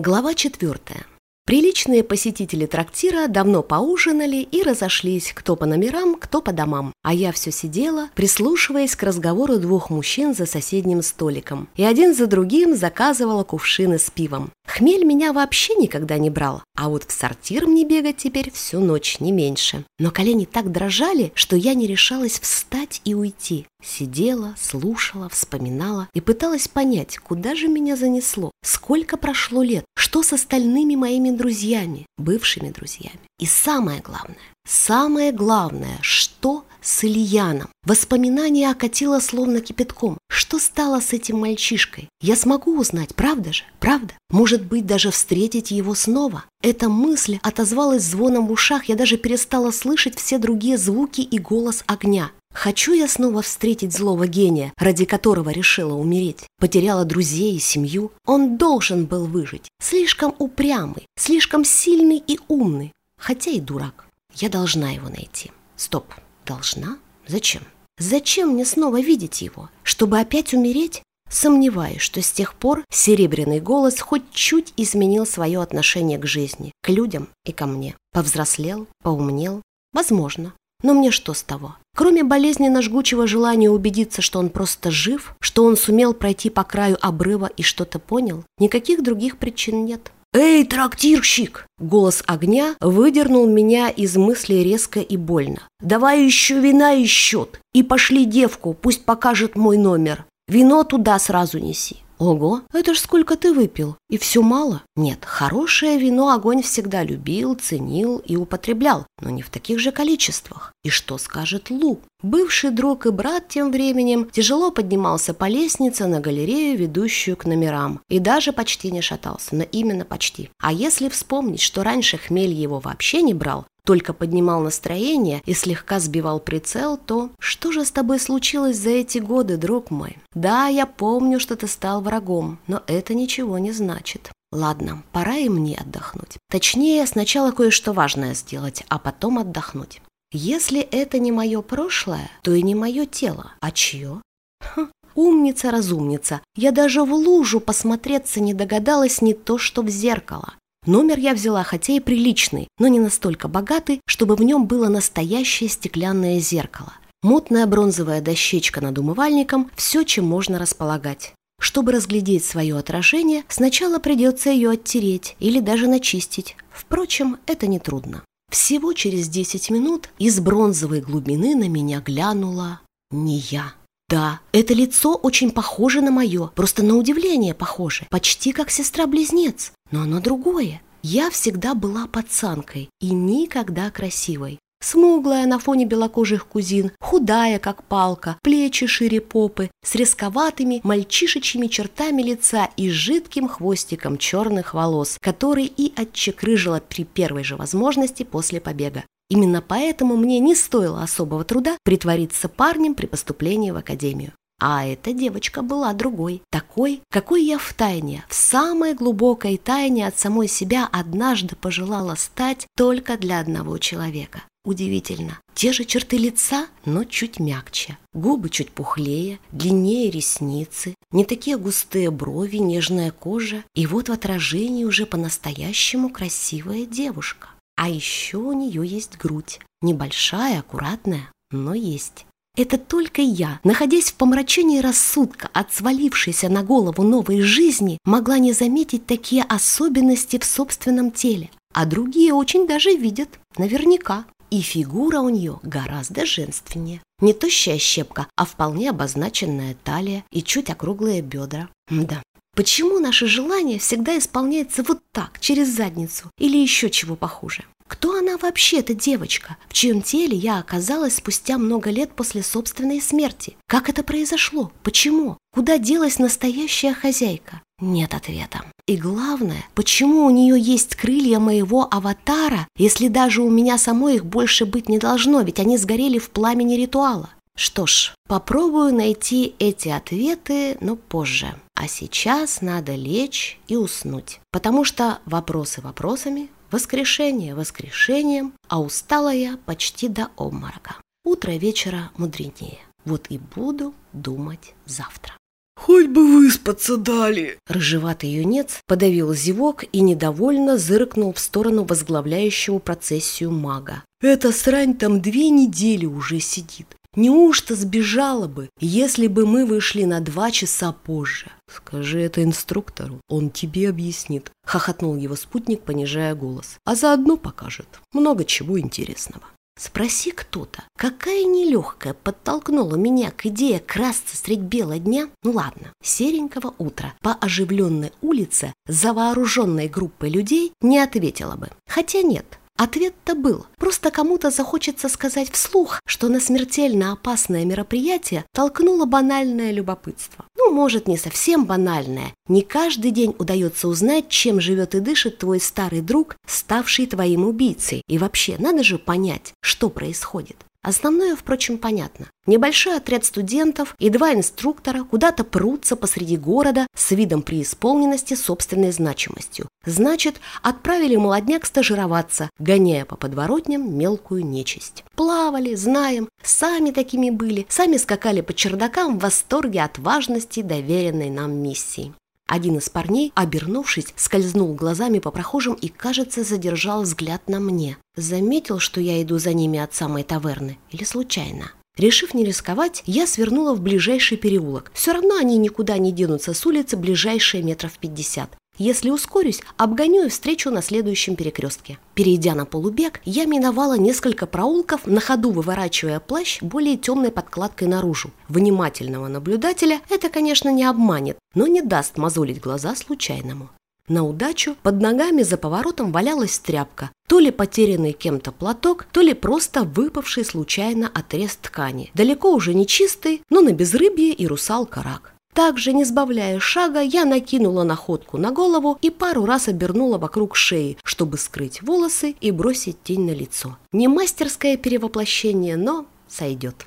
Глава четвертая. Приличные посетители трактира давно поужинали и разошлись, кто по номерам, кто по домам. А я все сидела, прислушиваясь к разговору двух мужчин за соседним столиком. И один за другим заказывала кувшины с пивом. Хмель меня вообще никогда не брал, а вот в сортир мне бегать теперь всю ночь, не меньше. Но колени так дрожали, что я не решалась встать и уйти. Сидела, слушала, вспоминала и пыталась понять, куда же меня занесло, сколько прошло лет, что с остальными моими друзьями, бывшими друзьями. И самое главное, самое главное, что с Ильяном. Воспоминание окатило словно кипятком. Что стало с этим мальчишкой? Я смогу узнать, правда же? Правда? Может быть, даже встретить его снова? Эта мысль отозвалась звоном в ушах, я даже перестала слышать все другие звуки и голос огня. Хочу я снова встретить злого гения, ради которого решила умереть. Потеряла друзей и семью. Он должен был выжить. Слишком упрямый, слишком сильный и умный. Хотя и дурак. Я должна его найти. Стоп. Должна? Зачем? Зачем мне снова видеть его? Чтобы опять умереть? Сомневаюсь, что с тех пор серебряный голос хоть чуть изменил свое отношение к жизни, к людям и ко мне. Повзрослел, поумнел. Возможно. Но мне что с того? Кроме болезненно жгучего желания убедиться, что он просто жив, что он сумел пройти по краю обрыва и что-то понял, никаких других причин нет. «Эй, трактирщик!» Голос огня выдернул меня из мысли резко и больно. «Давай еще вина и счет, и пошли девку, пусть покажет мой номер. Вино туда сразу неси». Ого, это ж сколько ты выпил. И все мало? Нет, хорошее вино огонь всегда любил, ценил и употреблял, но не в таких же количествах. И что скажет Лу? Бывший друг и брат тем временем тяжело поднимался по лестнице на галерею, ведущую к номерам, и даже почти не шатался, но именно почти. А если вспомнить, что раньше хмель его вообще не брал, только поднимал настроение и слегка сбивал прицел, то что же с тобой случилось за эти годы, друг мой? Да, я помню, что ты стал врагом, но это ничего не значит. Ладно, пора и мне отдохнуть. Точнее, сначала кое-что важное сделать, а потом отдохнуть. Если это не мое прошлое, то и не мое тело. А чье? Хм, умница-разумница. Я даже в лужу посмотреться не догадалась не то, что в зеркало. Номер я взяла, хотя и приличный, но не настолько богатый, чтобы в нем было настоящее стеклянное зеркало. Мутная бронзовая дощечка над умывальником – все, чем можно располагать. Чтобы разглядеть свое отражение, сначала придется ее оттереть или даже начистить. Впрочем, это нетрудно. Всего через 10 минут из бронзовой глубины на меня глянула не я. Да, это лицо очень похоже на мое, просто на удивление похоже, почти как сестра-близнец, но оно другое. Я всегда была пацанкой и никогда красивой. Смуглая на фоне белокожих кузин, худая, как палка, плечи шире попы, с резковатыми мальчишечьими чертами лица и жидким хвостиком черных волос, который и отчекрыжила при первой же возможности после побега. Именно поэтому мне не стоило особого труда притвориться парнем при поступлении в академию. А эта девочка была другой, такой, какой я в тайне, в самой глубокой тайне от самой себя однажды пожелала стать только для одного человека. Удивительно. Те же черты лица, но чуть мягче. Губы чуть пухлее, длиннее ресницы, не такие густые брови, нежная кожа. И вот в отражении уже по-настоящему красивая девушка. А еще у нее есть грудь. Небольшая, аккуратная, но есть. Это только я, находясь в помрачении рассудка от свалившейся на голову новой жизни, могла не заметить такие особенности в собственном теле. А другие очень даже видят, наверняка. И фигура у нее гораздо женственнее. Не тощая щепка, а вполне обозначенная талия и чуть округлые бедра. Да, Почему наше желание всегда исполняется вот так, через задницу, или еще чего похуже? Кто она вообще, эта девочка, в чьем теле я оказалась спустя много лет после собственной смерти? Как это произошло? Почему? Куда делась настоящая хозяйка? Нет ответа. И главное, почему у нее есть крылья моего аватара, если даже у меня самой их больше быть не должно, ведь они сгорели в пламени ритуала? Что ж, попробую найти эти ответы, но позже. А сейчас надо лечь и уснуть, потому что вопросы вопросами, воскрешение воскрешением, а устала я почти до обморока. Утро вечера мудренее. Вот и буду думать завтра. Хоть бы выспаться дали. Рыжеватый юнец подавил зевок и недовольно зыркнул в сторону возглавляющего процессию мага. Эта срань там две недели уже сидит. Неужто сбежала бы, если бы мы вышли на два часа позже? Скажи это инструктору, он тебе объяснит. Хохотнул его спутник, понижая голос. А заодно покажет много чего интересного. Спроси кто-то, какая нелегкая подтолкнула меня к идее красться средь бела дня? Ну ладно, серенького утра по оживленной улице за вооруженной группой людей не ответила бы. Хотя нет, Ответ-то был. Просто кому-то захочется сказать вслух, что на смертельно опасное мероприятие толкнуло банальное любопытство. Ну, может, не совсем банальное. Не каждый день удается узнать, чем живет и дышит твой старый друг, ставший твоим убийцей. И вообще, надо же понять, что происходит. Основное, впрочем, понятно. Небольшой отряд студентов и два инструктора куда-то прутся посреди города с видом преисполненности собственной значимостью. Значит, отправили молодняк стажироваться, гоняя по подворотням мелкую нечисть. Плавали, знаем, сами такими были, сами скакали по чердакам в восторге от важности доверенной нам миссии. Один из парней, обернувшись, скользнул глазами по прохожим и, кажется, задержал взгляд на мне. Заметил, что я иду за ними от самой таверны. Или случайно? Решив не рисковать, я свернула в ближайший переулок. Все равно они никуда не денутся с улицы ближайшие метров пятьдесят. Если ускорюсь, обгоню и встречу на следующем перекрестке. Перейдя на полубег, я миновала несколько проулков, на ходу выворачивая плащ более темной подкладкой наружу. Внимательного наблюдателя это, конечно, не обманет, но не даст мозолить глаза случайному. На удачу под ногами за поворотом валялась тряпка, то ли потерянный кем-то платок, то ли просто выпавший случайно отрез ткани. Далеко уже не чистый, но на безрыбье и русалка рак. Также, не сбавляя шага, я накинула находку на голову и пару раз обернула вокруг шеи, чтобы скрыть волосы и бросить тень на лицо. Не мастерское перевоплощение, но сойдет.